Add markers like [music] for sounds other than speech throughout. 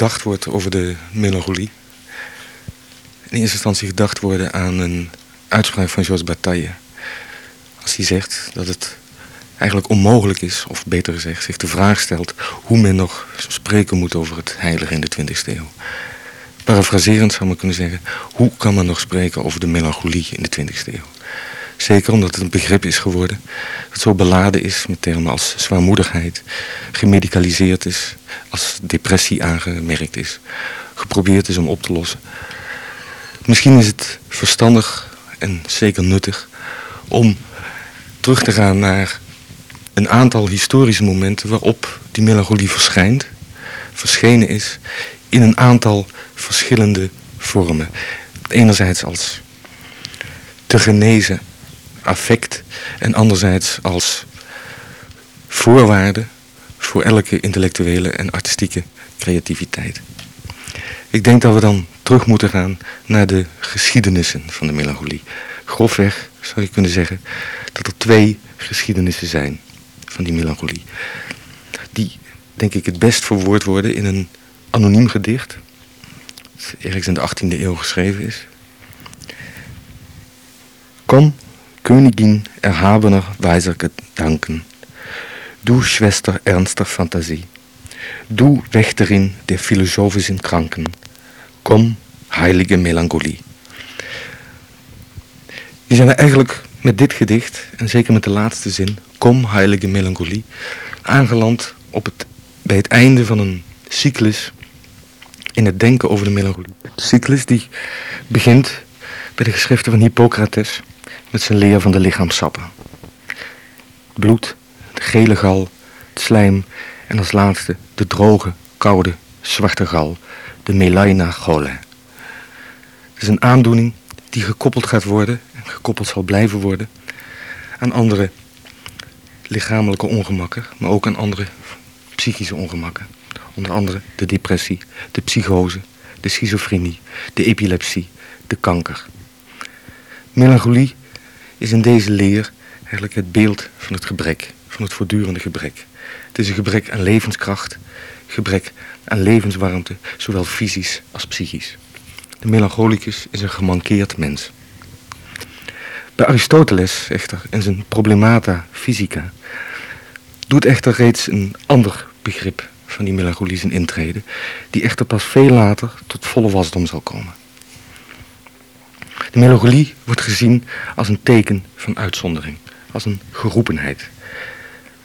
gedacht wordt over de melancholie, in eerste instantie gedacht worden aan een uitspraak van Georges Bataille. Als hij zegt dat het eigenlijk onmogelijk is, of beter gezegd, zich de vraag stelt hoe men nog spreken moet over het heilige in de 20e eeuw. Parafraserend zou men kunnen zeggen, hoe kan men nog spreken over de melancholie in de 20e eeuw? Zeker omdat het een begrip is geworden dat zo beladen is met termen als zwaarmoedigheid, gemedicaliseerd is, als depressie aangemerkt is, geprobeerd is om op te lossen. Misschien is het verstandig en zeker nuttig om terug te gaan naar een aantal historische momenten waarop die melancholie verschijnt, verschenen is in een aantal verschillende vormen. Enerzijds als te genezen affect en anderzijds als voorwaarde voor elke intellectuele en artistieke creativiteit. Ik denk dat we dan terug moeten gaan naar de geschiedenissen van de melancholie. Grofweg zou je kunnen zeggen dat er twee geschiedenissen zijn van die melancholie. Die, denk ik, het best verwoord worden in een anoniem gedicht. Dat ergens in de 18e eeuw geschreven is. Kom, Königin erhabener weiser Gedanken, du Schwester ernster Fantasie, du Wächterin der philosophischen Kranken, kom, heilige Melancholie. Die zijn we eigenlijk met dit gedicht, en zeker met de laatste zin, kom, heilige Melancholie, aangeland op het, bij het einde van een cyclus in het denken over de melancholie. De cyclus die begint bij de geschriften van Hippocrates met zijn leer van de lichaamsappen. Bloed, gele gal, het slijm en als laatste de droge, koude, zwarte gal, de melaina chole. Het is een aandoening die gekoppeld gaat worden en gekoppeld zal blijven worden aan andere lichamelijke ongemakken, maar ook aan andere psychische ongemakken. Onder andere de depressie, de psychose, de schizofrenie, de epilepsie, de kanker. Melancholie is in deze leer eigenlijk het beeld van het gebrek, van het voortdurende gebrek. Het is een gebrek aan levenskracht, gebrek aan levenswarmte, zowel fysisch als psychisch. De melancholicus is een gemankeerd mens. Bij Aristoteles echter, in zijn Problemata Physica, doet echter reeds een ander begrip van die melancholie zijn intrede, die echter pas veel later tot volle wasdom zal komen. De melancholie wordt gezien als een teken van uitzondering, als een geroepenheid.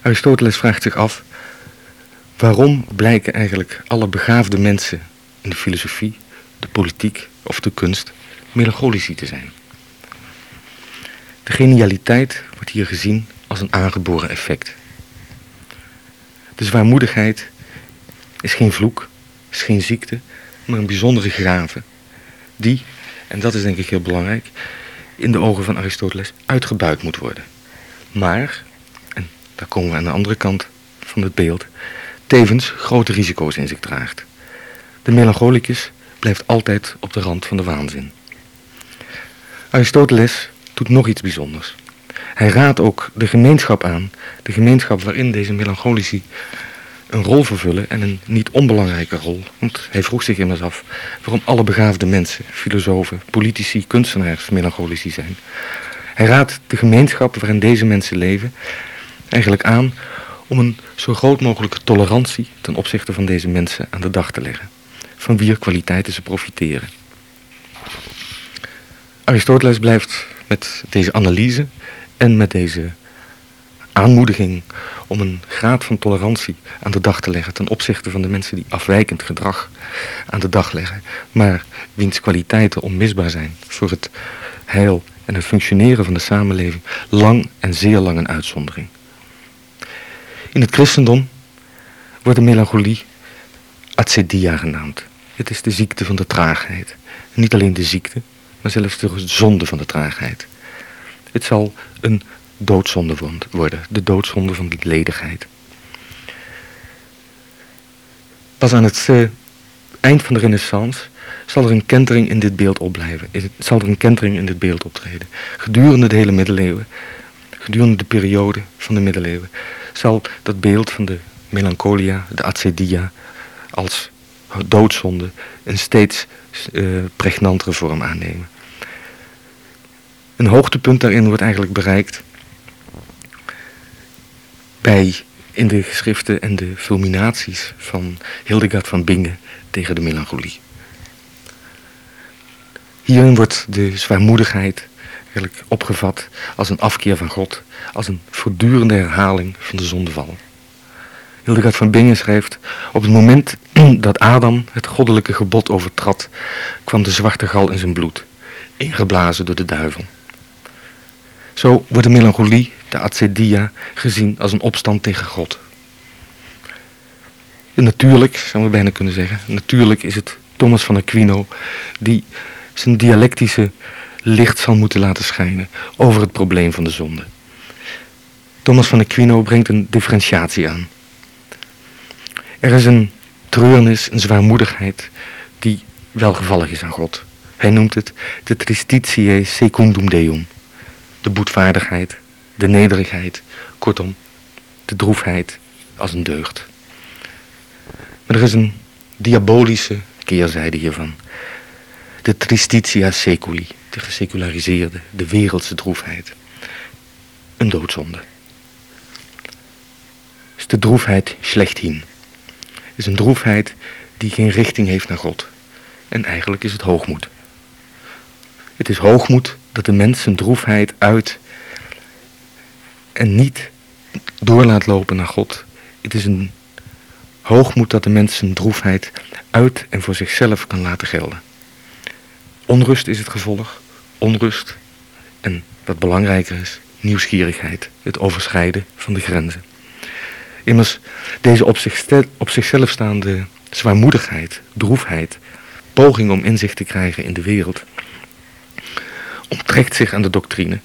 Aristoteles vraagt zich af, waarom blijken eigenlijk alle begaafde mensen in de filosofie, de politiek of de kunst melancholici te zijn? De genialiteit wordt hier gezien als een aangeboren effect. De zwaarmoedigheid is geen vloek, is geen ziekte, maar een bijzondere gave die en dat is denk ik heel belangrijk, in de ogen van Aristoteles uitgebuit moet worden. Maar, daar komen we aan de andere kant van het beeld, tevens grote risico's in zich draagt. De melancholicus blijft altijd op de rand van de waanzin. Aristoteles doet nog iets bijzonders. Hij raadt ook de gemeenschap aan, de gemeenschap waarin deze melancholici een rol vervullen en een niet onbelangrijke rol. Want hij vroeg zich immers af waarom alle begaafde mensen, filosofen, politici, kunstenaars melancholici zijn. Hij raadt de gemeenschap waarin deze mensen leven eigenlijk aan om een zo groot mogelijke tolerantie ten opzichte van deze mensen aan de dag te leggen, van wier kwaliteiten ze profiteren. Aristoteles blijft met deze analyse en met deze aanmoediging om een graad van tolerantie aan de dag te leggen ten opzichte van de mensen die afwijkend gedrag aan de dag leggen, maar wiens kwaliteiten onmisbaar zijn voor het heil en het functioneren van de samenleving, lang en zeer lang een uitzondering. In het christendom wordt de melancholie acedia genaamd. Het is de ziekte van de traagheid. Niet alleen de ziekte, maar zelfs de zonde van de traagheid. Het zal een doodzonde worden. De doodzonde van die ledigheid. Pas aan het uh, eind van de renaissance zal er een kentering in dit beeld opblijven. Zal er een kentering in dit beeld optreden. Gedurende de hele middeleeuwen, gedurende de periode van de middeleeuwen, zal dat beeld van de melancholia, de acedia, als doodzonde een steeds uh, pregnantere vorm aannemen. Een hoogtepunt daarin wordt eigenlijk bereikt bij in de geschriften en de fulminaties van Hildegard van Bingen tegen de melancholie. Hierin wordt de zwaarmoedigheid opgevat als een afkeer van God, als een voortdurende herhaling van de zondeval. Hildegard van Bingen schrijft, op het moment [clears throat] dat Adam het goddelijke gebod overtrad, kwam de zwarte gal in zijn bloed, ingeblazen door de duivel. Zo wordt de melancholie, de acedia, gezien als een opstand tegen God. En natuurlijk, zouden we bijna kunnen zeggen, natuurlijk is het Thomas van Aquino die zijn dialectische licht zal moeten laten schijnen over het probleem van de zonde. Thomas van Aquino brengt een differentiatie aan. Er is een treurnis, een zwaarmoedigheid die welgevallig is aan God. Hij noemt het de tristitiae secundum deum. De boetvaardigheid, de nederigheid, kortom, de droefheid als een deugd. Maar er is een diabolische keerzijde hiervan. De tristitia seculi, de geseculariseerde, de wereldse droefheid. Een doodzonde. Is de droefheid schlechthin. Is een droefheid die geen richting heeft naar God. En eigenlijk is het hoogmoed. Het is hoogmoed dat de mens zijn droefheid uit en niet door laat lopen naar God. Het is een hoogmoed dat de mens zijn droefheid uit en voor zichzelf kan laten gelden. Onrust is het gevolg, onrust en wat belangrijker is, nieuwsgierigheid, het overschrijden van de grenzen. Immers, deze op, op zichzelf staande zwaarmoedigheid, droefheid, poging om inzicht te krijgen in de wereld, onttrekt zich aan de doctrine,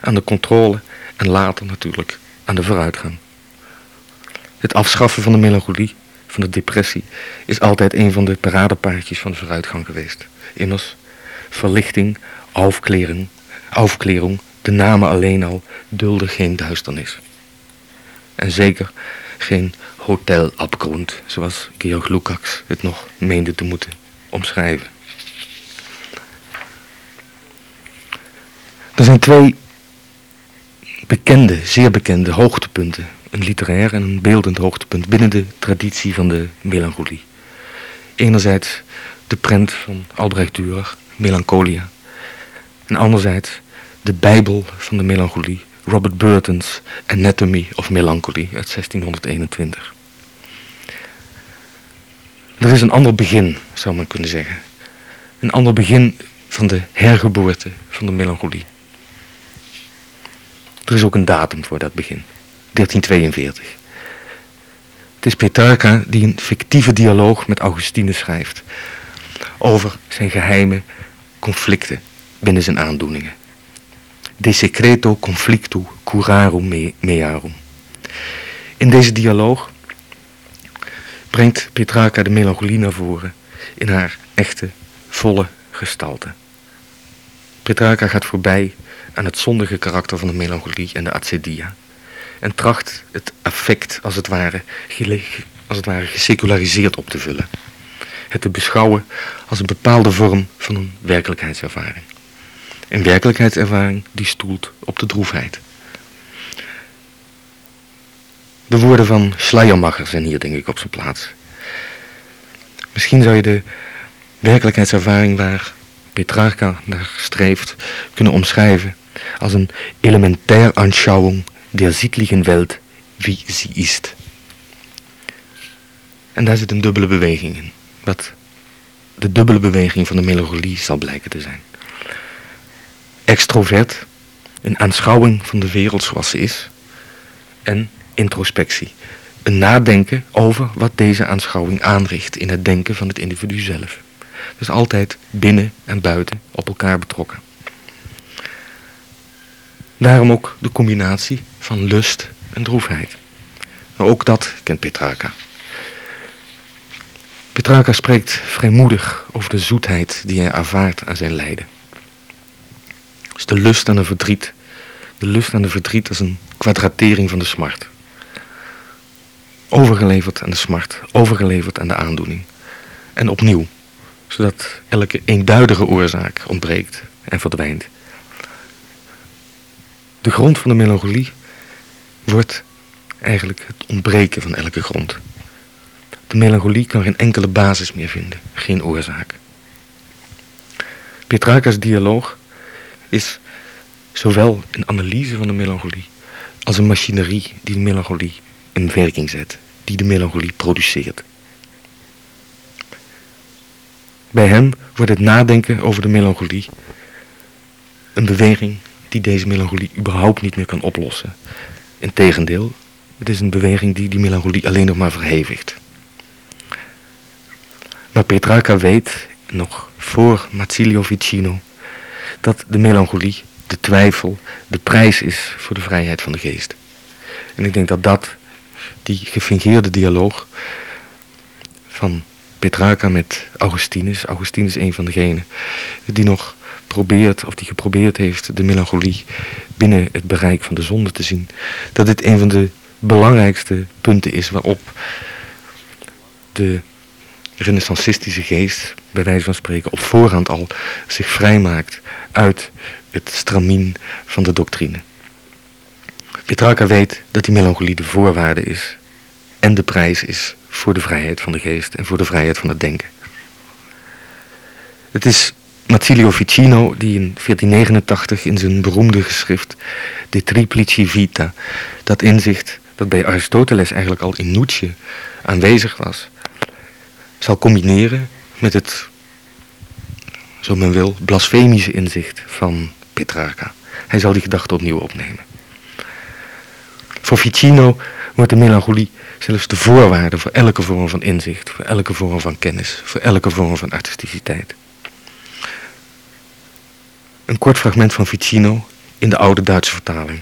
aan de controle en later natuurlijk aan de vooruitgang. Het afschaffen van de melancholie, van de depressie, is altijd een van de paradepaardjes van de vooruitgang geweest. Immers, verlichting, aufklering, aufklering, de namen alleen al dulden geen duisternis. En zeker geen hotelabgrond, zoals Georg Lukács het nog meende te moeten omschrijven. Er zijn twee bekende, zeer bekende hoogtepunten. Een literair en een beeldend hoogtepunt binnen de traditie van de melancholie. Enerzijds de prent van Albrecht Dürer, Melancholia. En anderzijds de Bijbel van de melancholie, Robert Burton's Anatomy of Melancholy uit 1621. Er is een ander begin, zou men kunnen zeggen. Een ander begin van de hergeboorte van de melancholie. Er is ook een datum voor dat begin. 1342. Het is Petrarca die een fictieve dialoog met Augustinus schrijft. Over zijn geheime conflicten binnen zijn aandoeningen. De secreto conflictu curarum mearum. In deze dialoog brengt Petrarca de melancholie naar voren in haar echte, volle gestalte. Petrarca gaat voorbij aan het zondige karakter van de melancholie en de acedia. En tracht het affect als het ware, als het ware geseculariseerd op te vullen. Het te beschouwen als een bepaalde vorm van een werkelijkheidservaring. Een werkelijkheidservaring die stoelt op de droefheid. De woorden van Schleiermacher zijn hier denk ik op zijn plaats. Misschien zou je de werkelijkheidservaring waar Petrarca naar streeft kunnen omschrijven als een elementair Anschauung der sittlichen Welt, wie sie ist. En daar zit een dubbele beweging in, wat de dubbele beweging van de melancholie zal blijken te zijn. Extrovert, een aanschouwing van de wereld zoals ze is, en introspectie, een nadenken over wat deze aanschouwing aanricht in het denken van het individu zelf. Dus altijd binnen en buiten op elkaar betrokken. Daarom ook de combinatie van lust en droefheid. Ook dat kent Petrarca. Petrarca spreekt vrijmoedig over de zoetheid die hij ervaart aan zijn lijden. Dus de lust aan de verdriet. De lust aan de verdriet als een kwadratering van de smart. overgeleverd aan de smart, overgeleverd aan de aandoening. En opnieuw, zodat elke eenduidige oorzaak ontbreekt en verdwijnt. De grond van de melancholie wordt eigenlijk het ontbreken van elke grond. De melancholie kan geen enkele basis meer vinden, geen oorzaak. Petrarca's dialoog is zowel een analyse van de melancholie als een machinerie die de melancholie in werking zet, die de melancholie produceert. Bij hem wordt het nadenken over de melancholie een beweging die deze melancholie überhaupt niet meer kan oplossen. Integendeel, het is een beweging die die melancholie alleen nog maar verhevigt. Maar Petrarca weet, nog voor Mazzilio Vicino, dat de melancholie, de twijfel, de prijs is voor de vrijheid van de geest. En ik denk dat dat, die gefingeerde dialoog van Petrarca met Augustinus, Augustinus een van degenen die nog probeert, of die geprobeerd heeft, de melancholie binnen het bereik van de zonde te zien, dat dit een van de belangrijkste punten is waarop de renaissancistische geest, bij wijze van spreken, op voorhand al zich vrijmaakt uit het stramien van de doctrine. Petrarca weet dat die melancholie de voorwaarde is en de prijs is voor de vrijheid van de geest en voor de vrijheid van het denken. Het is Mazzilio Ficino die in 1489 in zijn beroemde geschrift De Triplici Vita dat inzicht dat bij Aristoteles eigenlijk al in Nietzsche aanwezig was, zal combineren met het, zo men wil, blasfemische inzicht van Petrarca. Hij zal die gedachte opnieuw opnemen. Voor Ficino wordt de melancholie zelfs de voorwaarde voor elke vorm van inzicht, voor elke vorm van kennis, voor elke vorm van artisticiteit. Een kort fragment van Ficino in de oude Duitse vertaling.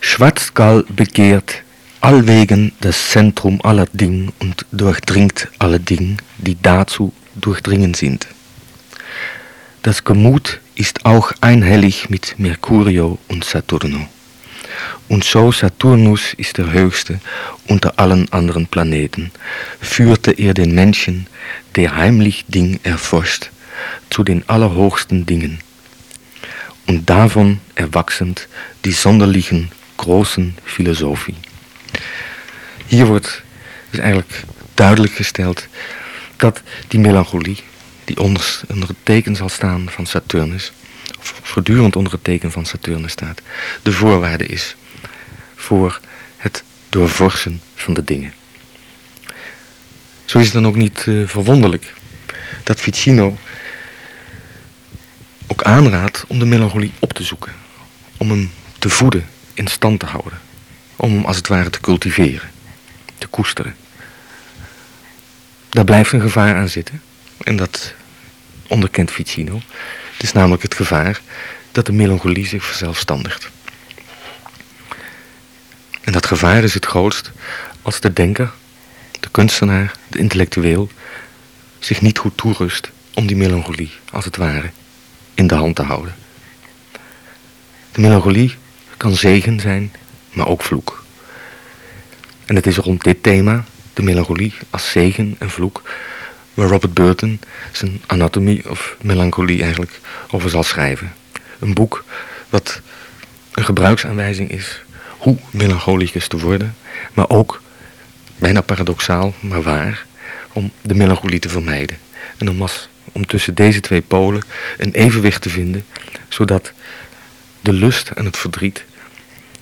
Schwarzgal begeert allwegen das Zentrum aller Dinge und durchdringt alle Dinge, die dazu durchdringen sind. Das Gemut ist auch einhellig mit Mercurio und Saturno. Und so Saturnus ist der höchste unter allen anderen Planeten, führte er den Menschen, der heimlich Ding erforscht, zu den allerhochsten Dingen. Und davon erwachsend die sonderlichen großen Philosophie. Hier wordt dus eigenlijk duidelijk gesteld dat die melancholie, die onder, onder het teken zal staan van Saturnus, of voortdurend onder het teken van Saturnus staat, de voorwaarde is voor het doorvorsen van de dingen. Zo is het dan ook niet uh, verwonderlijk dat Ficino ook aanraadt om de melancholie op te zoeken, om hem te voeden, in stand te houden, om als het ware te cultiveren te koesteren. Daar blijft een gevaar aan zitten. En dat onderkent Ficino. Het is namelijk het gevaar dat de melancholie zich verzelfstandigt. En dat gevaar is het grootst als de denker, de kunstenaar, de intellectueel zich niet goed toerust om die melancholie, als het ware, in de hand te houden. De melancholie kan zegen zijn, maar ook vloek. En het is rond dit thema, de melancholie als zegen en vloek, waar Robert Burton zijn Anatomy of Melancholie eigenlijk over zal schrijven. Een boek wat een gebruiksaanwijzing is hoe melancholicus te worden, maar ook, bijna paradoxaal, maar waar, om de melancholie te vermijden. En om, als, om tussen deze twee polen een evenwicht te vinden, zodat de lust en het verdriet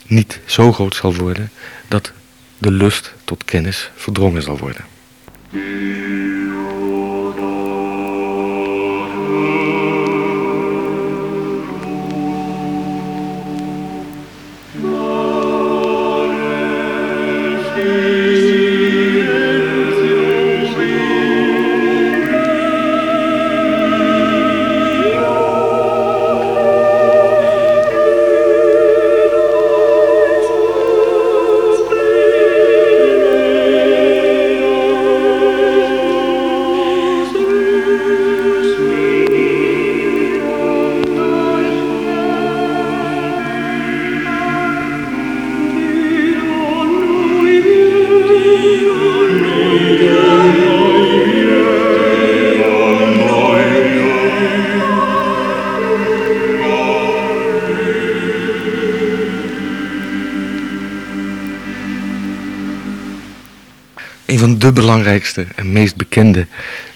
niet zo groot zal worden dat de lust tot kennis verdrongen zal worden. De belangrijkste en meest bekende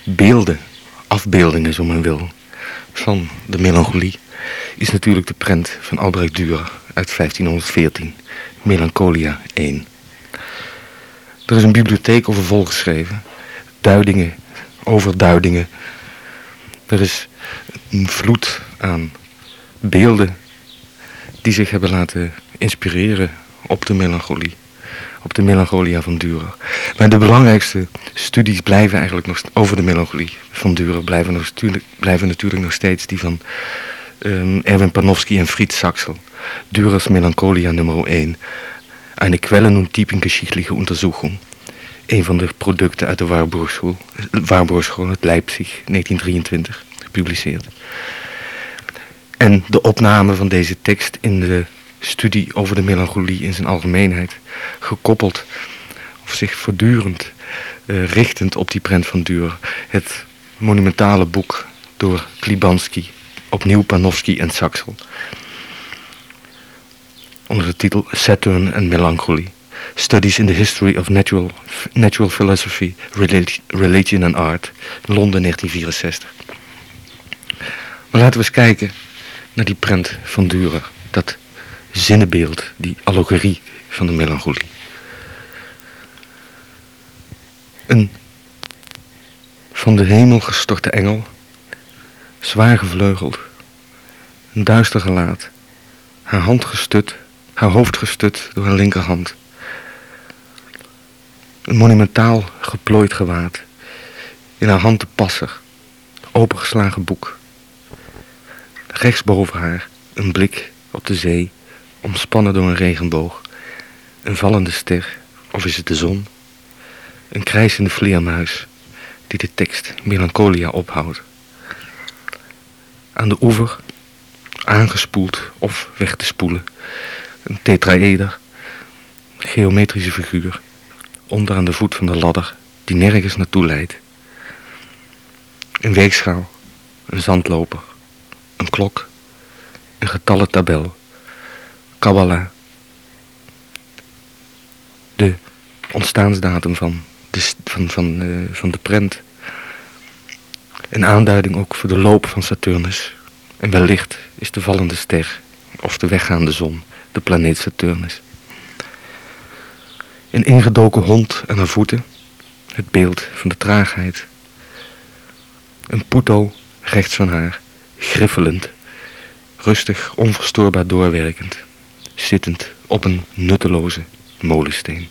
beelden, afbeeldingen zo men wil, van de melancholie, is natuurlijk de prent van Albrecht Dürer uit 1514, Melancholia 1. Er is een bibliotheek over volgeschreven, duidingen, overduidingen. Er is een vloed aan beelden die zich hebben laten inspireren op de melancholie. Op de melancholia van Dürer. Maar de belangrijkste studies blijven eigenlijk nog over de melancholie van Dürer blijven, nog, blijven natuurlijk nog steeds die van um, Erwin Panofsky en Fritz Saxel. Dürers Melancholia nummer 1. Eine Quellen- und typengeschichtliche Untersuchung. Een van de producten uit de Warburgschool, Warburgschool uit Leipzig, 1923, gepubliceerd. En de opname van deze tekst in de studie over de melancholie in zijn algemeenheid, gekoppeld zich voortdurend uh, richtend op die prent van Duur. Het monumentale boek door Klibanski, opnieuw Panofsky en Saxel. Onder de titel Saturn and Melancholy. Studies in the History of Natural, natural Philosophy, Religion and Art, Londen 1964. Maar laten we eens kijken naar die prent van Dürer. Dat zinnenbeeld, die allegorie van de melancholie. Een van de hemel gestorte engel, zwaar gevleugeld, een duister gelaat, haar hand gestut, haar hoofd gestut door haar linkerhand. Een monumentaal geplooid gewaad, in haar hand de passer, opengeslagen boek. Rechts boven haar een blik op de zee, omspannen door een regenboog, een vallende ster, of is het de zon? Een krijsende vleermuis die de tekst Melancholia ophoudt. Aan de oever, aangespoeld of weg te spoelen, een tetraeder, geometrische figuur, onder aan de voet van de ladder die nergens naartoe leidt. Een weegschaal, een zandloper, een klok, een getallentabel, Kabbalah, de ontstaansdatum van van, van, uh, van de prent. Een aanduiding ook voor de loop van Saturnus. En wellicht is de vallende ster of de weggaande zon de planeet Saturnus. Een ingedoken hond aan haar voeten, het beeld van de traagheid. Een poeto rechts van haar, griffelend, rustig, onverstoorbaar doorwerkend, zittend op een nutteloze molensteen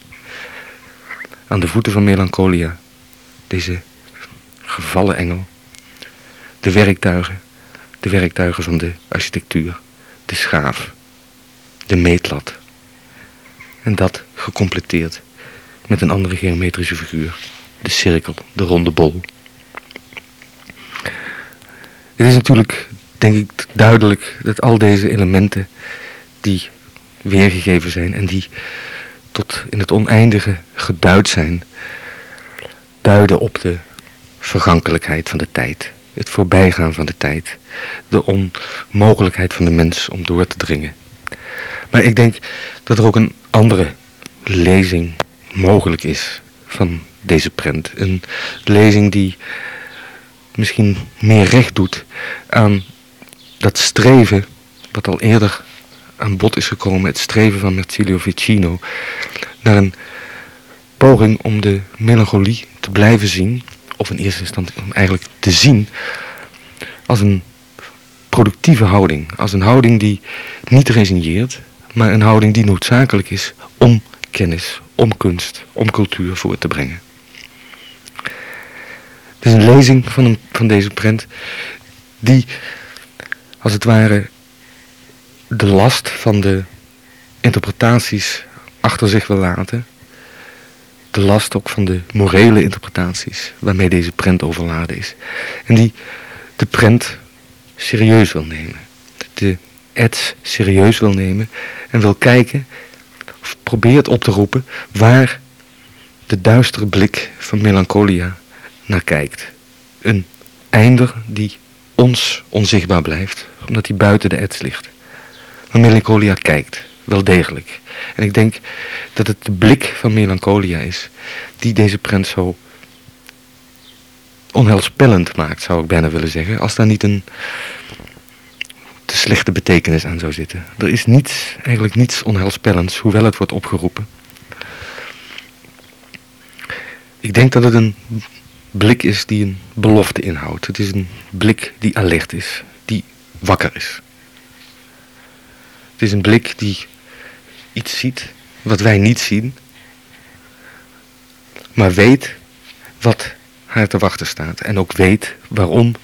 aan de voeten van Melancholia, deze gevallen engel, de werktuigen, de werktuigen van de architectuur, de schaaf, de meetlat. En dat gecompleteerd met een andere geometrische figuur, de cirkel, de ronde bol. Het is natuurlijk, denk ik, duidelijk dat al deze elementen die weergegeven zijn en die tot in het oneindige geduid zijn, duiden op de vergankelijkheid van de tijd, het voorbijgaan van de tijd, de onmogelijkheid van de mens om door te dringen. Maar ik denk dat er ook een andere lezing mogelijk is van deze prent. Een lezing die misschien meer recht doet aan dat streven wat al eerder aan bod is gekomen, het streven van Mercilio Vicino, naar een poging om de melancholie te blijven zien, of in eerste instantie om eigenlijk te zien, als een productieve houding. Als een houding die niet resigneert, maar een houding die noodzakelijk is om kennis, om kunst, om cultuur voor te brengen. Het is een lezing van, een, van deze prent die als het ware de last van de interpretaties achter zich wil laten. De last ook van de morele interpretaties waarmee deze prent overladen is. En die de prent serieus wil nemen. De ets serieus wil nemen en wil kijken, of probeert op te roepen, waar de duistere blik van melancholia naar kijkt. Een einder die ons onzichtbaar blijft, omdat hij buiten de ets ligt. Maar melancholia kijkt, wel degelijk. En ik denk dat het de blik van melancholia is die deze prent zo onheilspellend maakt, zou ik bijna willen zeggen. Als daar niet een te slechte betekenis aan zou zitten. Er is niets, eigenlijk niets onheilspellends, hoewel het wordt opgeroepen. Ik denk dat het een blik is die een belofte inhoudt. Het is een blik die alert is, die wakker is. Het is een blik die iets ziet wat wij niet zien, maar weet wat haar te wachten staat. En ook weet waarom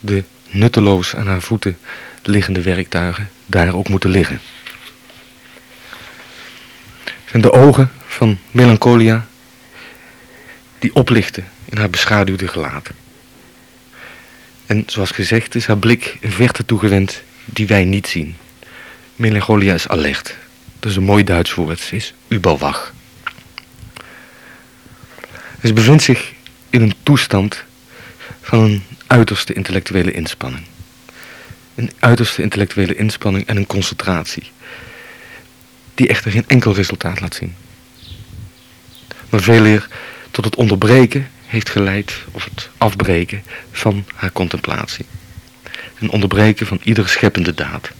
de nutteloos aan haar voeten liggende werktuigen daar ook moeten liggen. En de ogen van Melancholia die oplichten in haar beschaduwde gelaat. En zoals gezegd is haar blik een verte toegewend die wij niet zien. Melancholia is alert. Dat is een mooi Duits woord. Ze is überwach. Ze bevindt zich in een toestand van een uiterste intellectuele inspanning. Een uiterste intellectuele inspanning en een concentratie. Die echter geen enkel resultaat laat zien. Maar veel eer tot het onderbreken heeft geleid, of het afbreken van haar contemplatie. Een onderbreken van iedere scheppende daad.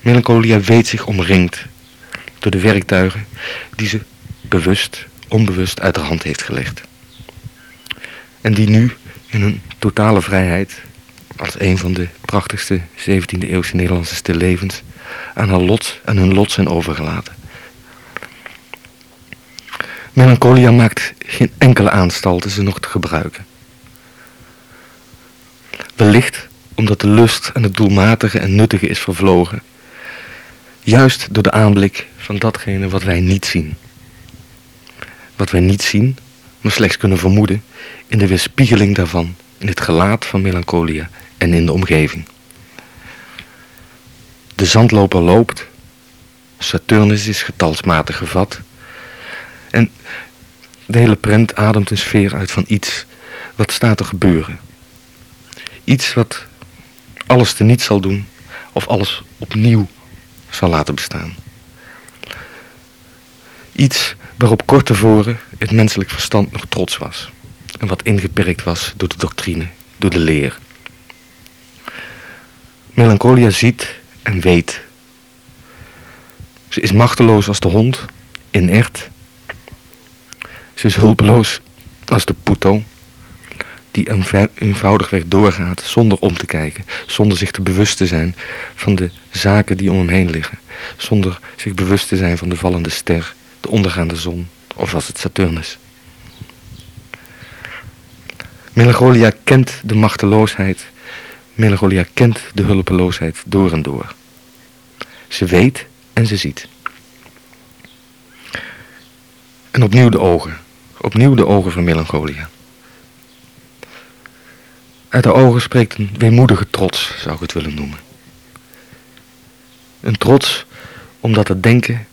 Melancholia weet zich omringd door de werktuigen die ze bewust, onbewust uit de hand heeft gelegd. En die nu in hun totale vrijheid, als een van de prachtigste 17e eeuwse Nederlandse stillevens, aan haar lot en hun lot zijn overgelaten. Melancholia maakt geen enkele aanstalten ze nog te gebruiken. Wellicht omdat de lust en het doelmatige en nuttige is vervlogen. Juist door de aanblik van datgene wat wij niet zien. Wat wij niet zien, maar slechts kunnen vermoeden in de weerspiegeling daarvan, in het gelaat van melancholia en in de omgeving. De zandloper loopt, Saturnus is getalsmatig gevat en de hele prent ademt een sfeer uit van iets wat staat te gebeuren. Iets wat alles teniet zal doen of alles opnieuw zal laten bestaan. Iets waarop kort tevoren het menselijk verstand nog trots was. En wat ingeperkt was door de doctrine, door de leer. Melancholia ziet en weet. Ze is machteloos als de hond, inert ze is hulpeloos als de puto die eenvoudigweg doorgaat zonder om te kijken, zonder zich te bewust te zijn van de zaken die om hem heen liggen, zonder zich bewust te zijn van de vallende ster, de ondergaande zon of was het Saturnus. Melancholia kent de machteloosheid, melancholia kent de hulpeloosheid door en door. Ze weet en ze ziet. En opnieuw de ogen, Opnieuw de ogen van melancholia. Uit de ogen spreekt een weemoedige trots, zou ik het willen noemen. Een trots omdat het denken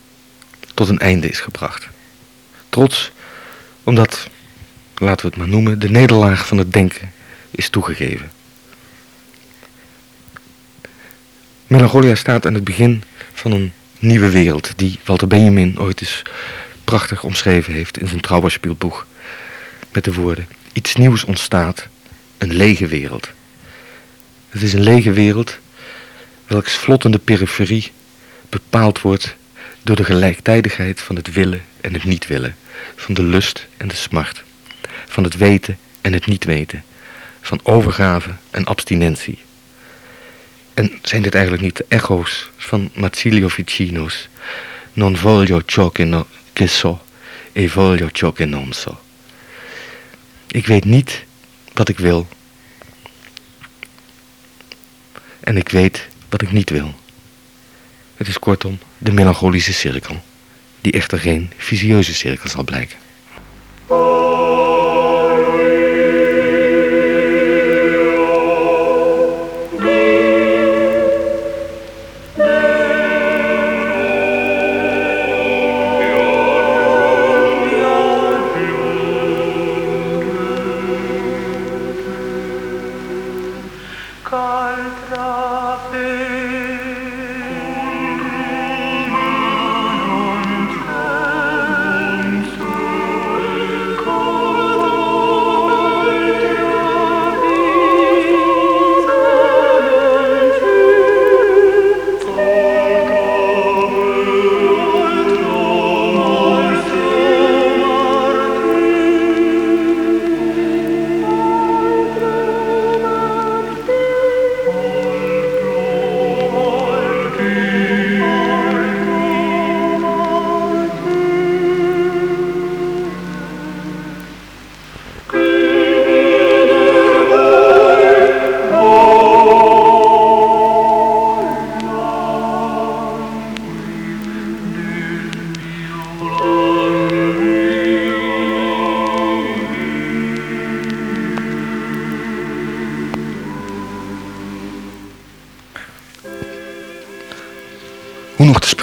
tot een einde is gebracht. Trots omdat, laten we het maar noemen, de nederlaag van het denken is toegegeven. Melancholia staat aan het begin van een nieuwe wereld die Walter Benjamin ooit eens prachtig omschreven heeft in zijn Trauerspielboek. Met de woorden, iets nieuws ontstaat, een lege wereld. Het is een lege wereld, welks vlottende periferie bepaald wordt door de gelijktijdigheid van het willen en het niet willen, van de lust en de smart, van het weten en het niet weten, van overgave en abstinentie. En zijn dit eigenlijk niet de echo's van Marsilio Ficino's Non voglio ciò che, no, so e voglio ciò che non so. Ik weet niet wat ik wil. En ik weet wat ik niet wil. Het is kortom de melancholische cirkel, die echter geen visieuze cirkel zal blijken.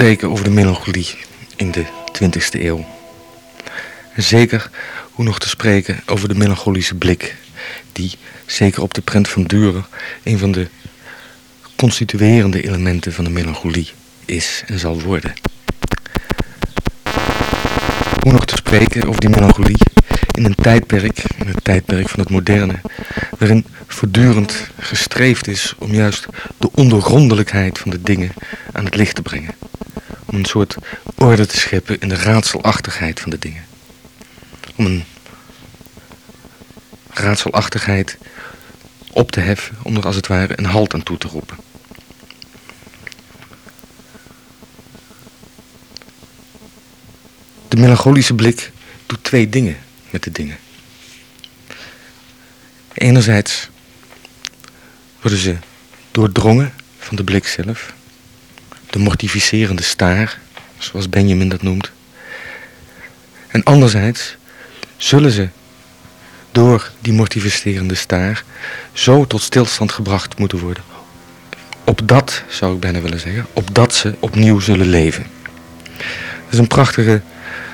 Spreken over de melancholie in de 20e eeuw. En zeker hoe nog te spreken over de melancholische blik, die zeker op de prent van Durer een van de constituerende elementen van de melancholie is en zal worden. Hoe nog te spreken over die melancholie in een tijdperk, in het tijdperk van het moderne, waarin voortdurend gestreefd is om juist de ondergrondelijkheid van de dingen aan het licht te brengen. Om een soort orde te scheppen in de raadselachtigheid van de dingen. Om een raadselachtigheid op te heffen, om er als het ware een halt aan toe te roepen. De melancholische blik doet twee dingen met de dingen. Enerzijds worden ze doordrongen van de blik zelf, de mortificerende staar, zoals Benjamin dat noemt. En anderzijds zullen ze door die mortificerende staar zo tot stilstand gebracht moeten worden. Opdat, zou ik bijna willen zeggen, opdat ze opnieuw zullen leven. Dat is een prachtige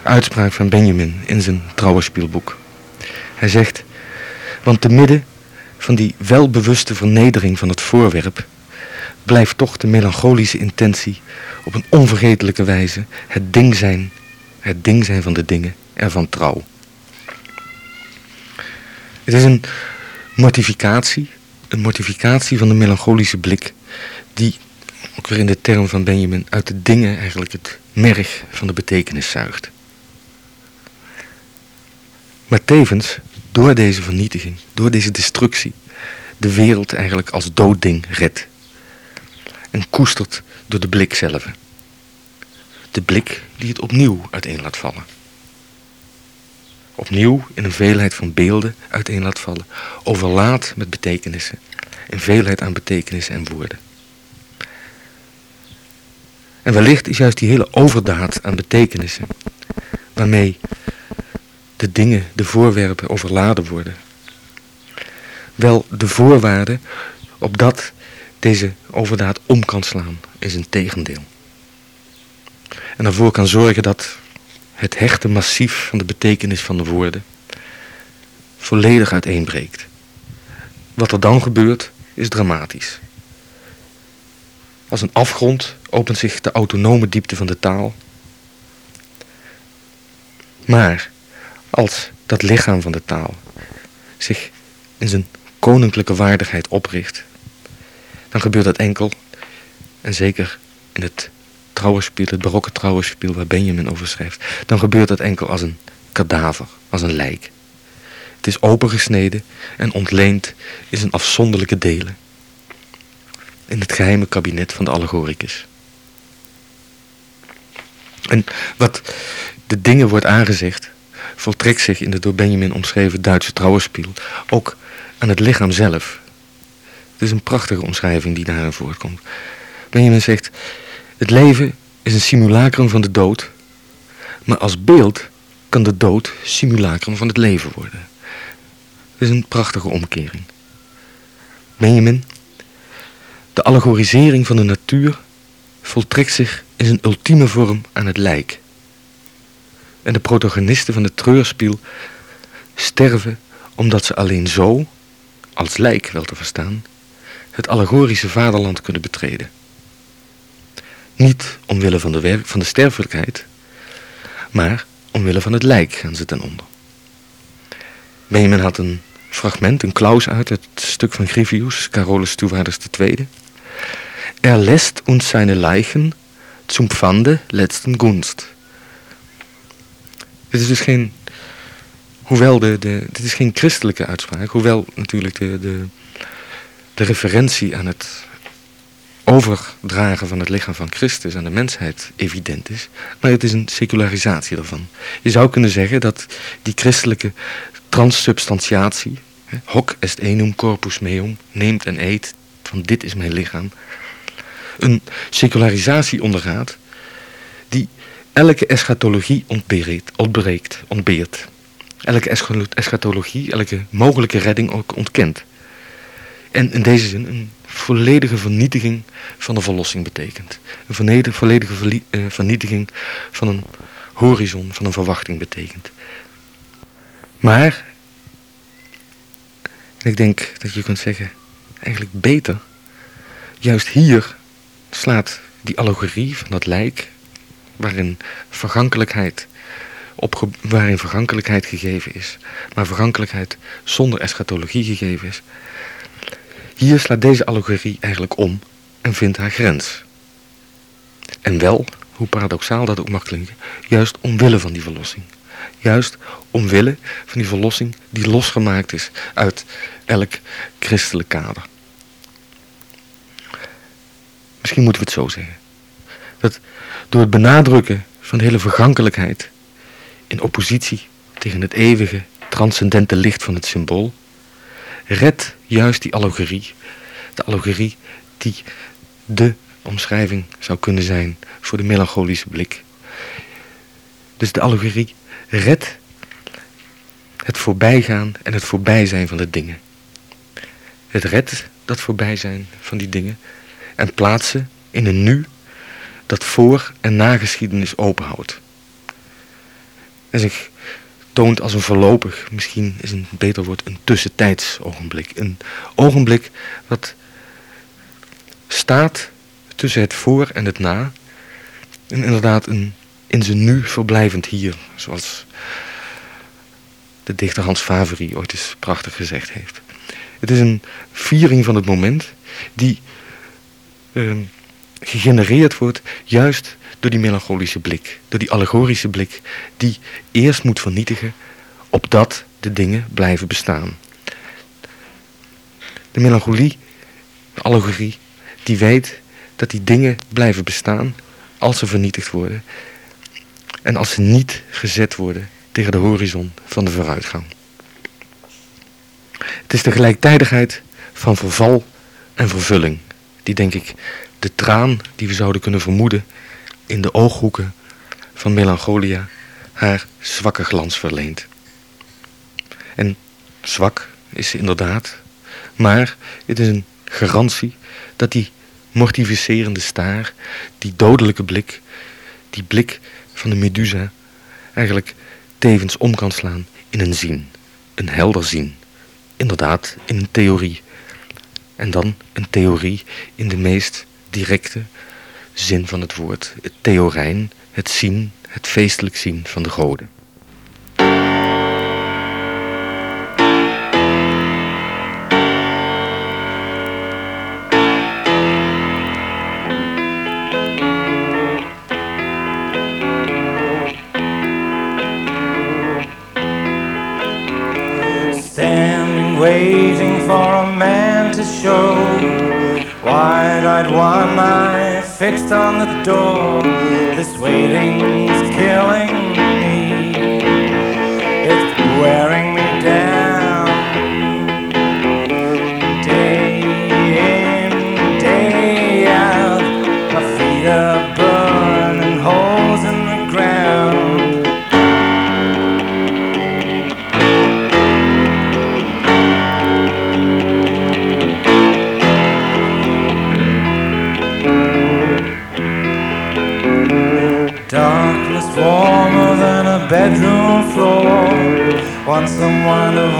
uitspraak van Benjamin in zijn trouwenspielboek. Hij zegt, want te midden van die welbewuste vernedering van het voorwerp blijft toch de melancholische intentie op een onvergetelijke wijze het ding zijn, het ding zijn van de dingen ervan trouw. Het is een mortificatie, een mortificatie van de melancholische blik, die, ook weer in de term van Benjamin, uit de dingen eigenlijk het merg van de betekenis zuigt. Maar tevens, door deze vernietiging, door deze destructie, de wereld eigenlijk als doodding redt. En koestert door de blik zelf. De blik die het opnieuw uiteen laat vallen. Opnieuw in een veelheid van beelden uiteen laat vallen. Overlaat met betekenissen. Een veelheid aan betekenissen en woorden. En wellicht is juist die hele overdaad aan betekenissen, waarmee de dingen, de voorwerpen overladen worden. Wel de voorwaarde opdat deze overdaad om kan slaan, is een tegendeel. En ervoor kan zorgen dat het hechte massief van de betekenis van de woorden volledig uiteenbreekt. Wat er dan gebeurt, is dramatisch. Als een afgrond opent zich de autonome diepte van de taal. Maar als dat lichaam van de taal zich in zijn koninklijke waardigheid opricht, dan gebeurt dat enkel, en zeker in het trouwenspiel, het barokke trouwenspiel waar Benjamin over schrijft, dan gebeurt dat enkel als een kadaver, als een lijk. Het is opengesneden en ontleend in zijn afzonderlijke delen. In het geheime kabinet van de allegoricus. En wat de dingen wordt aangezegd, voltrekt zich in de door Benjamin omschreven Duitse trouwenspiel ook aan het lichaam zelf. Het is een prachtige omschrijving die daarin voortkomt. Benjamin zegt, het leven is een simulacrum van de dood, maar als beeld kan de dood simulacrum van het leven worden. Het is een prachtige omkering. Benjamin, de allegorisering van de natuur voltrekt zich in zijn ultieme vorm aan het lijk en de protagonisten van het treurspiel sterven omdat ze alleen zo, als lijk wel te verstaan, het allegorische vaderland kunnen betreden. Niet omwille van de, van de sterfelijkheid, maar omwille van het lijk gaan ze ten onder. Benjamin had een fragment, een klaus uit het stuk van Grivius, Carolus Toewaarders II. Er lässt uns seine Leichen zum Pfande letzten Gunst. Dit is dus geen, hoewel de, de, dit is geen christelijke uitspraak, hoewel natuurlijk de, de, de referentie aan het overdragen van het lichaam van Christus aan de mensheid evident is, maar het is een secularisatie daarvan. Je zou kunnen zeggen dat die christelijke transsubstantiatie, hoc est enum corpus meum, neemt en eet, van dit is mijn lichaam, een secularisatie ondergaat die elke eschatologie ontbreekt, ontbreekt, ontbeert. Elke eschatologie, elke mogelijke redding ook ontkent. En in deze zin een volledige vernietiging van de verlossing betekent. Een volledige, eh, vernietiging van een horizon, van een verwachting betekent. Maar, ik denk dat je kunt zeggen, eigenlijk beter, juist hier slaat die allegorie van dat lijk, waarin vergankelijkheid, waarin vergankelijkheid gegeven is, maar vergankelijkheid zonder eschatologie gegeven is, hier slaat deze allegorie eigenlijk om en vindt haar grens. En wel, hoe paradoxaal dat ook mag klinken, juist omwille van die verlossing. Juist omwille van die verlossing die losgemaakt is uit elk christelijk kader. Misschien moeten we het zo zeggen. Dat door het benadrukken van de hele vergankelijkheid in oppositie tegen het eeuwige, transcendente licht van het symbool, redt juist die allegorie, de allegorie die de omschrijving zou kunnen zijn voor de melancholische blik. Dus de allegorie redt het voorbijgaan en het voorbijzijn van de dingen. Het redt dat voorbijzijn van die dingen en plaatsen in een nu dat voor- en nageschiedenis openhoudt. En zich toont als een voorlopig, misschien is een beter woord, een tussentijds ogenblik. Een ogenblik wat staat tussen het voor en het na. En inderdaad een in zijn nu verblijvend hier, zoals de dichter Hans Faveri ooit eens prachtig gezegd heeft. Het is een viering van het moment die uh, gegenereerd wordt juist door die melancholische blik, door die allegorische blik, die eerst moet vernietigen, opdat de dingen blijven bestaan. De melancholie, de allegorie, die weet dat die dingen blijven bestaan als ze vernietigd worden en als ze niet gezet worden tegen de horizon van de vooruitgang. Het is de gelijktijdigheid van verval en vervulling, die denk ik de traan die we zouden kunnen vermoeden in de ooghoeken van melancholia haar zwakke glans verleent. En zwak is ze inderdaad, maar het is een garantie dat die mortificerende staar, die dodelijke blik, die blik van de Medusa, eigenlijk tevens om kan slaan in een zien, een helder zien. Inderdaad, in een theorie. En dan een theorie in de meest directe zin van het woord. Het theorijn, het zien, het feestelijk zien van de goden. Wide-eyed one eye fixed on the door. This waiting's killing me. It's wearing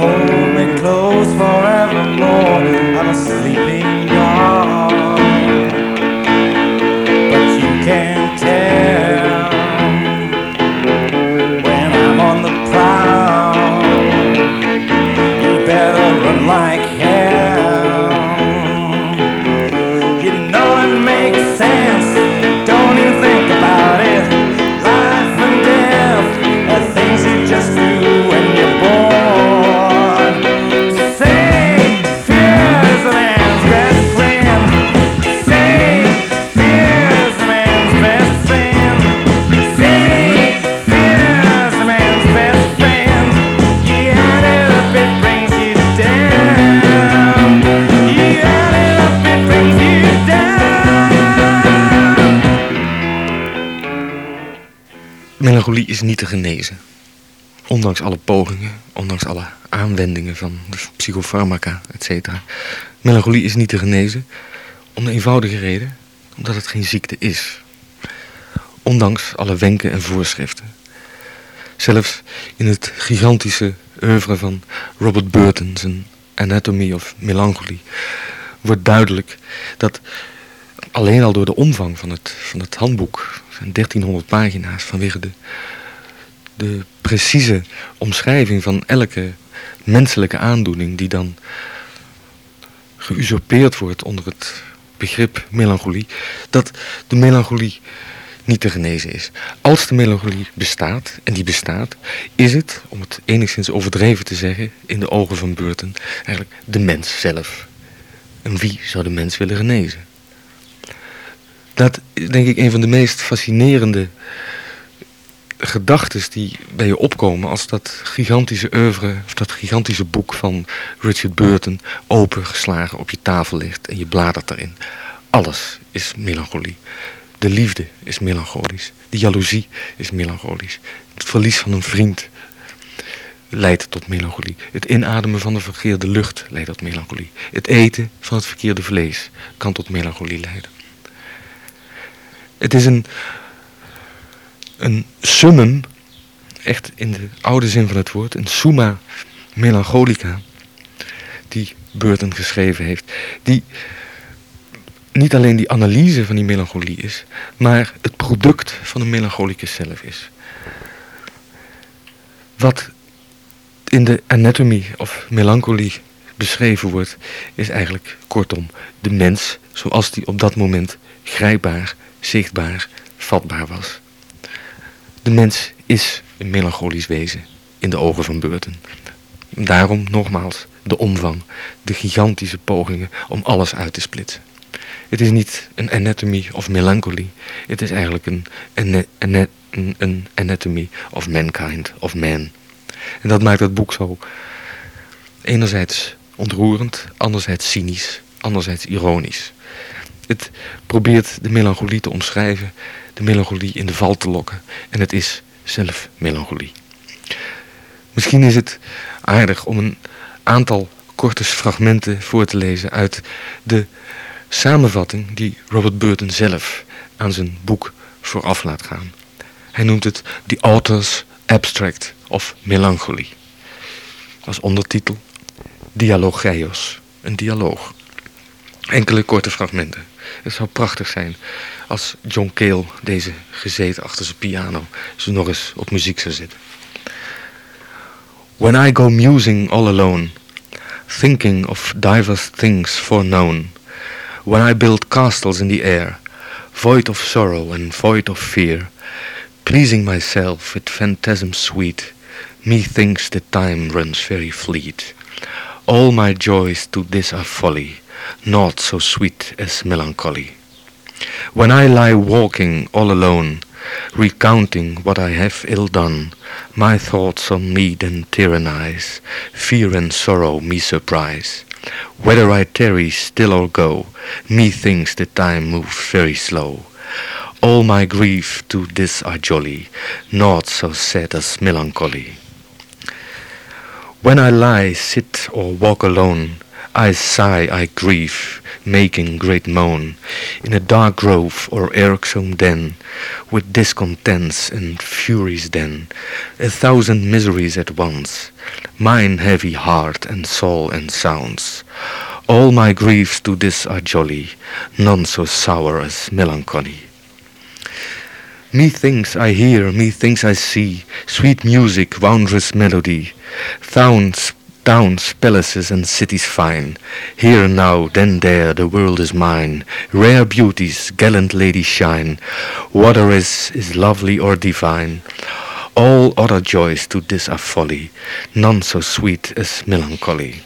home. Is niet te genezen. ondanks alle pogingen, ondanks alle aanwendingen van psychofarmaca, etc. Melancholie is niet te genezen, om de eenvoudige reden, omdat het geen ziekte is. Ondanks alle wenken en voorschriften. Zelfs in het gigantische oeuvre van Robert Burton, zijn Anatomy of Melancholy, wordt duidelijk dat alleen al door de omvang van het, van het handboek, zijn 1300 pagina's, vanwege de, de precieze omschrijving van elke menselijke aandoening die dan geusurpeerd wordt onder het begrip melancholie, dat de melancholie niet te genezen is. Als de melancholie bestaat, en die bestaat, is het, om het enigszins overdreven te zeggen, in de ogen van Burton, eigenlijk de mens zelf. En wie zou de mens willen genezen? Dat is denk ik een van de meest fascinerende gedachten die bij je opkomen als dat gigantische oeuvre, of dat gigantische boek van Richard Burton opengeslagen op je tafel ligt en je bladert erin. Alles is melancholie. De liefde is melancholisch. De jaloezie is melancholisch. Het verlies van een vriend leidt tot melancholie. Het inademen van de verkeerde lucht leidt tot melancholie. Het eten van het verkeerde vlees kan tot melancholie leiden. Het is een, een summum, echt in de oude zin van het woord, een summa melancholica, die Burton geschreven heeft. Die niet alleen die analyse van die melancholie is, maar het product van de melancholicus zelf is. Wat in de Anatomy of Melancholie beschreven wordt, is eigenlijk kortom de mens zoals die op dat moment grijpbaar, zichtbaar, vatbaar was. De mens is een melancholisch wezen in de ogen van Burton. Daarom nogmaals de omvang, de gigantische pogingen om alles uit te splitsen. Het is niet een anatomy of melancholy. Het is eigenlijk een, een, een, een anatomy of mankind, of man. En dat maakt het boek zo enerzijds ontroerend, anderzijds cynisch, anderzijds ironisch. Het probeert de melancholie te omschrijven, de melancholie in de val te lokken. En het is zelf melancholie. Misschien is het aardig om een aantal korte fragmenten voor te lezen uit de samenvatting die Robert Burton zelf aan zijn boek vooraf laat gaan. Hij noemt het The Author's Abstract of Melancholy. Als ondertitel Dialogeios, een dialoog. Enkele korte fragmenten. Het zou prachtig zijn als John Cale deze gezeten achter zijn piano zo nog eens op muziek zou zetten. When I go musing all alone, thinking of diverse things foreknown, when I build castles in the air, void of sorrow and void of fear, pleasing myself with phantasms sweet, methinks the time runs very fleet. All my joys to this are folly, naught so sweet as melancholy. When I lie walking all alone, recounting what I have ill done, my thoughts on me then tyrannize, fear and sorrow me surprise. Whether I tarry still or go, methinks the time moves very slow. All my grief to this are jolly, naught so sad as melancholy. When I lie, sit, or walk alone, I sigh, I grieve, making great moan, in a dark grove or irksome den, with discontents and furies then, a thousand miseries at once, mine heavy heart and soul and sounds. All my griefs to this are jolly, none so sour as melancholy. Methinks I hear, methinks I see, sweet music, wondrous melody, towns, towns, palaces, and cities fine. Here now, then there, the world is mine. Rare beauties, gallant ladies shine. Whatever is, is lovely or divine. All other joys to this are folly, none so sweet as melancholy.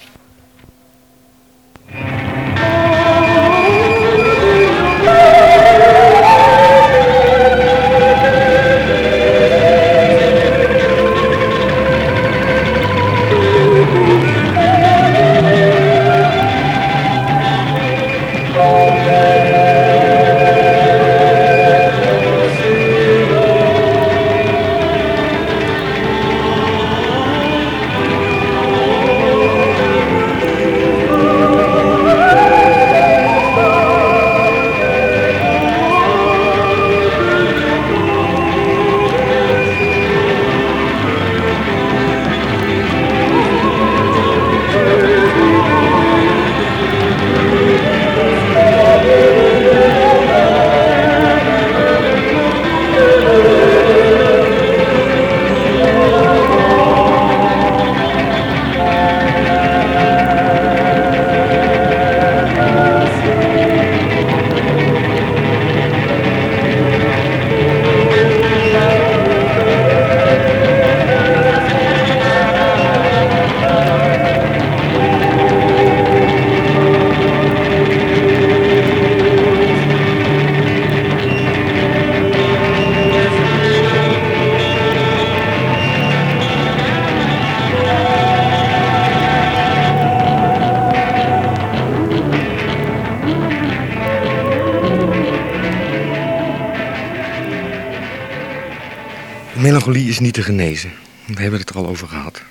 Melancholie is niet te genezen. We hebben het er al over gehad.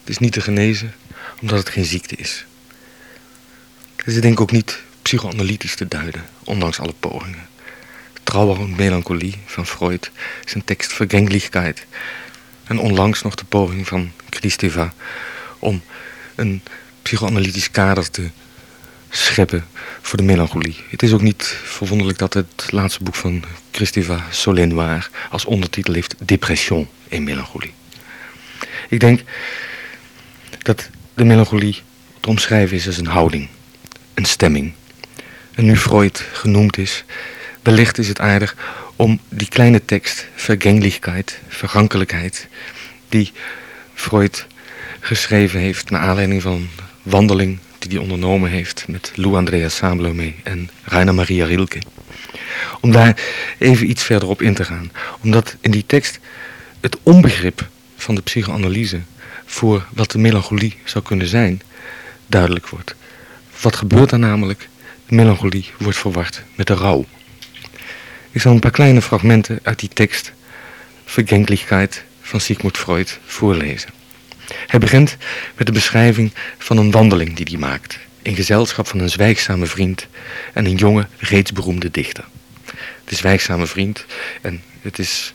Het is niet te genezen omdat het geen ziekte is. Het is denk ik ook niet psychoanalytisch te duiden, ondanks alle pogingen. Und Melancholie van Freud een tekst Vergänglichkeit. En onlangs nog de poging van Kristeva om een psychoanalytisch kader te scheppen voor de melancholie. Het is ook niet verwonderlijk dat het laatste boek van Christeva Solenoir als ondertitel heeft Depression en Melancholie. Ik denk dat de melancholie te omschrijven is als een houding, een stemming. En nu Freud genoemd is, wellicht is het aardig om die kleine tekst, vergänglichkeit, vergankelijkheid, die Freud geschreven heeft naar aanleiding van wandeling die hij ondernomen heeft met Lou Andrea Sablomé en Rainer Maria Rilke. Om daar even iets verder op in te gaan. Omdat in die tekst het onbegrip van de psychoanalyse voor wat de melancholie zou kunnen zijn, duidelijk wordt. Wat gebeurt er namelijk? De melancholie wordt verward met de rouw. Ik zal een paar kleine fragmenten uit die tekst Vergänglichkeit van Sigmund Freud voorlezen. Hij begint met de beschrijving van een wandeling die hij maakt, in gezelschap van een zwijgzame vriend en een jonge, reeds beroemde dichter. De zwijgzame vriend, en het is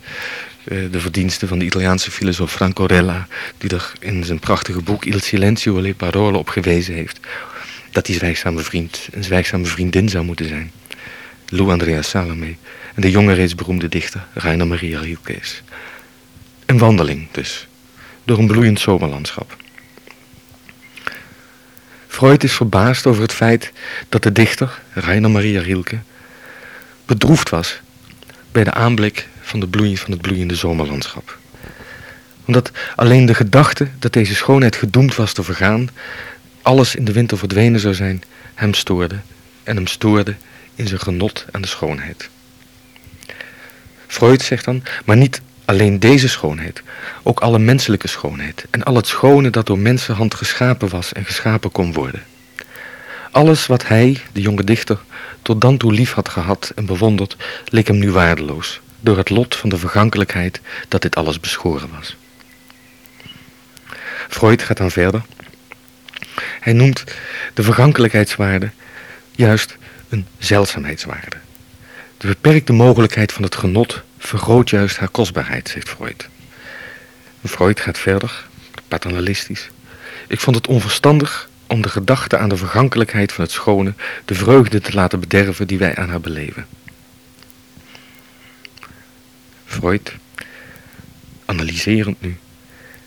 uh, de verdienste van de Italiaanse filosoof Franco Rella, die er in zijn prachtige boek Il Silenzio e le Parole op gewezen heeft, dat die zwijgzame vriend een zwijgzame vriendin zou moeten zijn. Lou Andrea Salome en de jonge reeds beroemde dichter Rainer Maria Rilke is. Een wandeling dus, door een bloeiend zomerlandschap. Freud is verbaasd over het feit dat de dichter, Rainer Maria Rilke, bedroefd was bij de aanblik van, de bloei, van het bloeiende zomerlandschap. Omdat alleen de gedachte dat deze schoonheid gedoemd was te vergaan, alles in de winter verdwenen zou zijn, hem stoorde en hem stoorde in zijn genot aan de schoonheid. Freud zegt dan, maar niet alleen deze schoonheid, ook alle menselijke schoonheid en al het schone dat door mensenhand geschapen was en geschapen kon worden. Alles wat hij, de jonge dichter, tot dan toe lief had gehad en bewonderd, leek hem nu waardeloos, door het lot van de vergankelijkheid dat dit alles beschoren was. Freud gaat dan verder. Hij noemt de vergankelijkheidswaarde juist een zeldzaamheidswaarde. De beperkte mogelijkheid van het genot vergroot juist haar kostbaarheid, zegt Freud. Freud gaat verder, paternalistisch. Ik vond het onverstandig om de gedachte aan de vergankelijkheid van het schone, de vreugde te laten bederven die wij aan haar beleven. Freud, analyserend nu.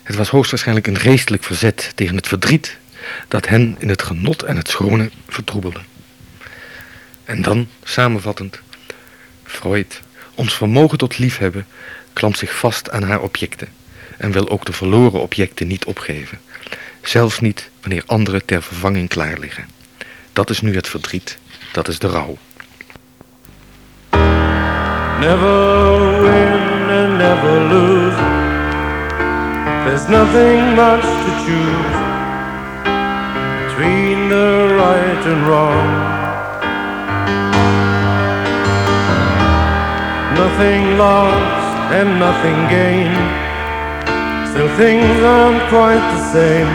Het was hoogstwaarschijnlijk een geestelijk verzet tegen het verdriet dat hen in het genot en het schone vertroebelde. En dan, samenvattend, Freud, ons vermogen tot liefhebben klampt zich vast aan haar objecten en wil ook de verloren objecten niet opgeven. Zelfs niet wanneer anderen ter vervanging klaar liggen. Dat is nu het verdriet, dat is de rouw. Never win and never lose. There's nothing much to choose between the right and wrong. Nothing lost and nothing gained. Still things aren't quite the same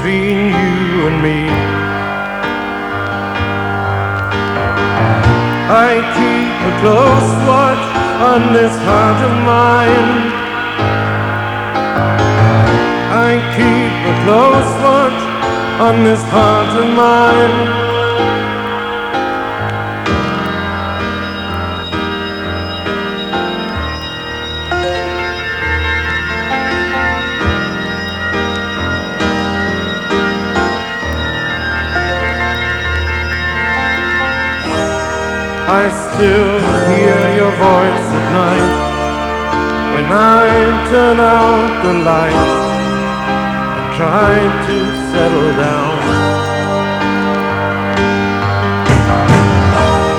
between you and me. I keep a close watch on this heart of mine. I keep a close watch on this heart of mine. I still hear your voice at night when I turn out the light and try to settle down.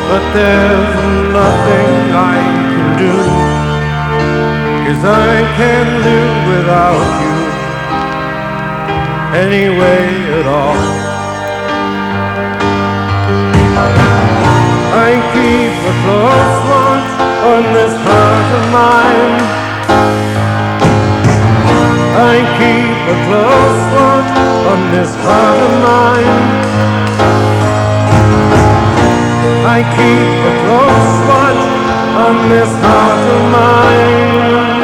But there's nothing I can do, cause I can't live without you anyway at all. I keep a close watch on this heart of mine. I keep a close watch on this heart of mine. I keep a close watch on this heart of mine.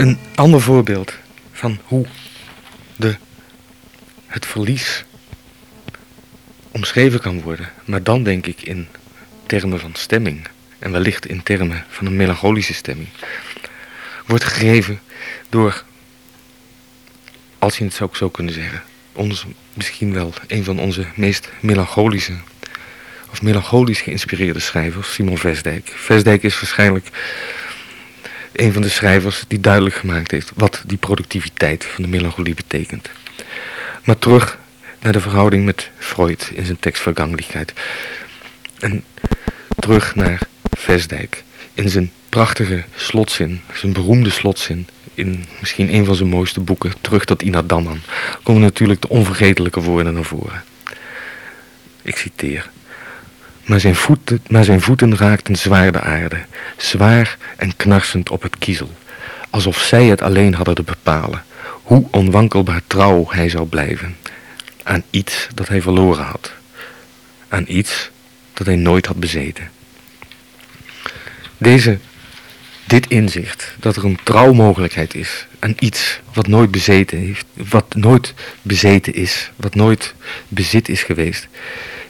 Een ander voorbeeld van hoe de, het verlies omschreven kan worden, maar dan denk ik in termen van stemming en wellicht in termen van een melancholische stemming, wordt gegeven door, als je het zou zo kunnen zeggen, ons, misschien wel een van onze meest melancholische of melancholisch geïnspireerde schrijvers, Simon Vesdijk. Vesdijk is waarschijnlijk een van de schrijvers die duidelijk gemaakt heeft wat die productiviteit van de melancholie betekent. Maar terug naar de verhouding met Freud in zijn tekst Verganglichkeit. En terug naar Vesdijk in zijn prachtige slotzin, zijn beroemde slotzin in misschien een van zijn mooiste boeken, Terug tot Ina Damman, komen natuurlijk de onvergetelijke woorden naar voren. Ik citeer. Maar zijn, voeten, zijn raakten zwaar de aarde, zwaar en knarsend op het kiezel, alsof zij het alleen hadden te bepalen, hoe onwankelbaar trouw hij zou blijven. Aan iets dat hij verloren had, aan iets dat hij nooit had bezeten. Deze, dit inzicht, dat er een trouwmogelijkheid is aan iets wat nooit bezeten heeft, wat nooit bezeten is, wat nooit bezit is geweest,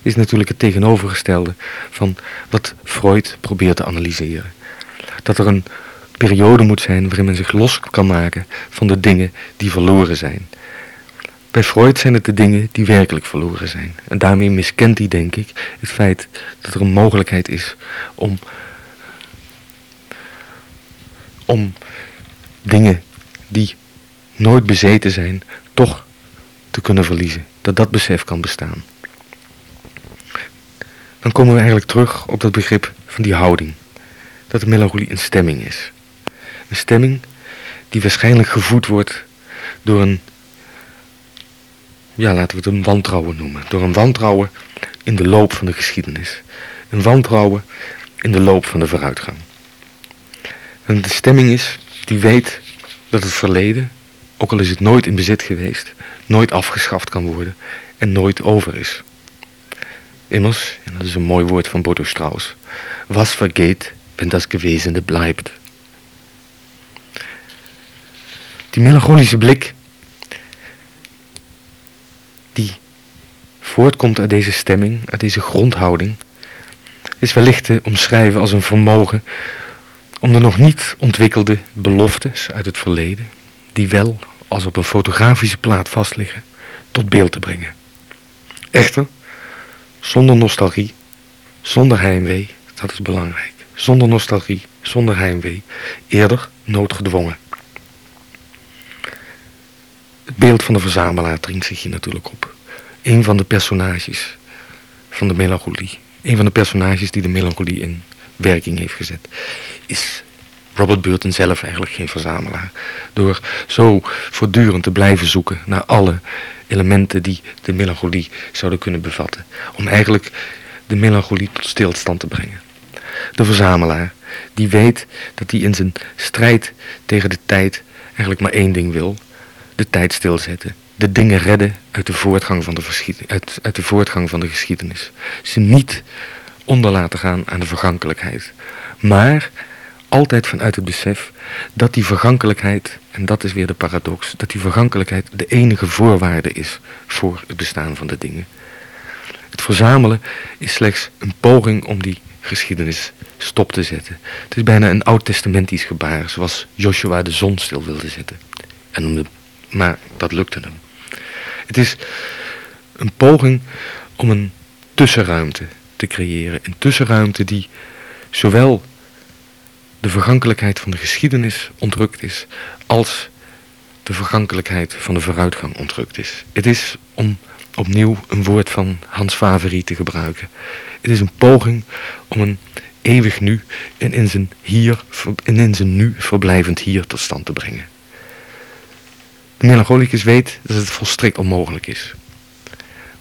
is natuurlijk het tegenovergestelde van wat Freud probeert te analyseren. Dat er een periode moet zijn waarin men zich los kan maken van de dingen die verloren zijn. Bij Freud zijn het de dingen die werkelijk verloren zijn. En daarmee miskent hij, denk ik, het feit dat er een mogelijkheid is om, om dingen die nooit bezeten zijn, toch te kunnen verliezen. Dat dat besef kan bestaan dan komen we eigenlijk terug op dat begrip van die houding. Dat de melancholie een stemming is. Een stemming die waarschijnlijk gevoed wordt door een, ja laten we het een wantrouwen noemen. Door een wantrouwen in de loop van de geschiedenis. Een wantrouwen in de loop van de vooruitgang. En de stemming is die weet dat het verleden, ook al is het nooit in bezit geweest, nooit afgeschaft kan worden en nooit over is. Immers, en dat is een mooi woord van Bodo Strauss, was vergeet, wenn das Gewesene bleibt. Die melancholische blik, die voortkomt uit deze stemming, uit deze grondhouding, is wellicht te omschrijven als een vermogen om de nog niet ontwikkelde beloftes uit het verleden, die wel als op een fotografische plaat vastliggen, tot beeld te brengen. Echter, zonder nostalgie, zonder heimwee, dat is belangrijk. Zonder nostalgie, zonder heimwee, eerder noodgedwongen. Het beeld van de verzamelaar dringt zich hier natuurlijk op. Een van de personages van de melancholie. Een van de personages die de melancholie in werking heeft gezet. Is Robert Burton zelf eigenlijk geen verzamelaar. Door zo voortdurend te blijven zoeken naar alle elementen die de melancholie zouden kunnen bevatten. Om eigenlijk de melancholie tot stilstand te brengen. De verzamelaar, die weet dat hij in zijn strijd tegen de tijd eigenlijk maar één ding wil. De tijd stilzetten. De dingen redden uit de voortgang van de, uit, uit de, voortgang van de geschiedenis. Ze niet onder laten gaan aan de vergankelijkheid. Maar altijd vanuit het besef dat die vergankelijkheid, en dat is weer de paradox, dat die vergankelijkheid de enige voorwaarde is voor het bestaan van de dingen. Het verzamelen is slechts een poging om die geschiedenis stop te zetten. Het is bijna een oud-testamentisch gebaar, zoals Joshua de zon stil wilde zetten. En de, maar dat lukte hem. Het is een poging om een tussenruimte te creëren. Een tussenruimte die zowel de vergankelijkheid van de geschiedenis ontrukt is, als de vergankelijkheid van de vooruitgang ontrukt is. Het is, om opnieuw een woord van Hans Favery te gebruiken, het is een poging om een eeuwig nu en in zijn, hier, en in zijn nu verblijvend hier tot stand te brengen. De melancholicus weet dat het volstrekt onmogelijk is.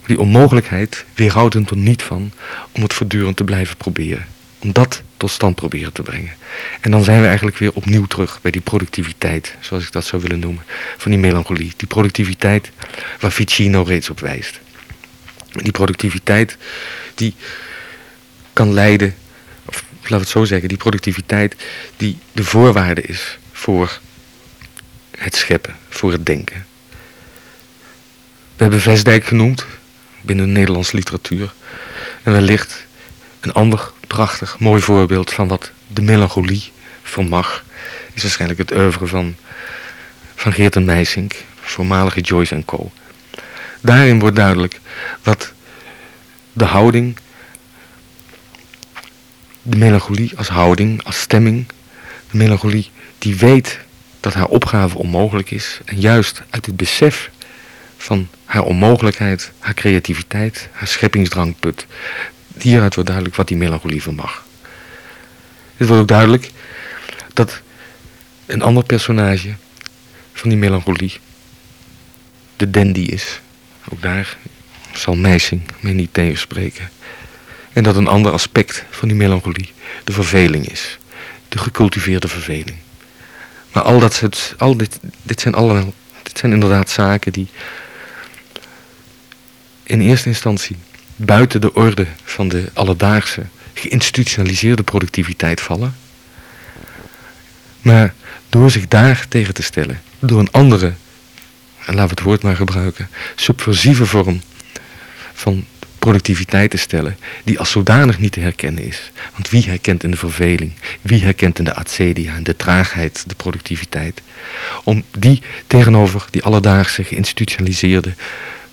Die onmogelijkheid weerhoudt hem er niet van om het voortdurend te blijven proberen. Om dat tot stand proberen te brengen. En dan zijn we eigenlijk weer opnieuw terug bij die productiviteit, zoals ik dat zou willen noemen, van die melancholie. Die productiviteit waar Ficino reeds op wijst. Die productiviteit die kan leiden, of laten we het zo zeggen, die productiviteit die de voorwaarde is voor het scheppen, voor het denken. We hebben Vestdijk genoemd binnen de Nederlandse literatuur. En wellicht een ander prachtig, mooi voorbeeld van wat de melancholie vermag, is waarschijnlijk het oeuvre van, van Geert en Meisink, voormalige Joyce Co. Daarin wordt duidelijk wat de houding, de melancholie als houding, als stemming, de melancholie die weet dat haar opgave onmogelijk is en juist uit het besef van haar onmogelijkheid, haar creativiteit, haar scheppingsdrang put. Hieruit wordt duidelijk wat die melancholie vermag. Het wordt ook duidelijk dat een ander personage van die melancholie de dandy is. Ook daar zal Meising mij niet tegenspreken. En dat een ander aspect van die melancholie de verveling is. De gecultiveerde verveling. Maar al dat, het, al dit, dit, zijn allemaal, dit zijn inderdaad zaken die in eerste instantie buiten de orde van de alledaagse geïnstitutionaliseerde productiviteit vallen. Maar door zich daar tegen te stellen, door een andere, en laten we het woord maar gebruiken, subversieve vorm van productiviteit te stellen, die als zodanig niet te herkennen is. Want wie herkent in de verveling, wie herkent in de acedia, in de traagheid, de productiviteit, om die tegenover die alledaagse geïnstitutionaliseerde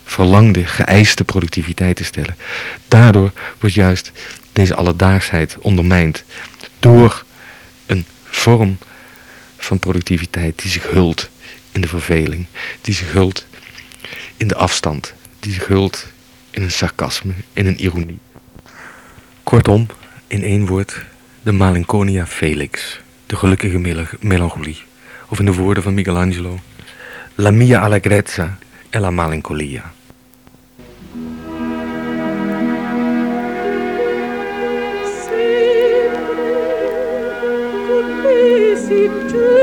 verlangde, geëiste productiviteit te stellen. Daardoor wordt juist deze alledaagsheid ondermijnd door een vorm van productiviteit die zich hult in de verveling, die zich hult in de afstand, die zich hult in een sarcasme, in een ironie. Kortom, in één woord, de malinconia felix, de gelukkige melancholie. Of in de woorden van Michelangelo, la mia allegrezza e la malincolia. To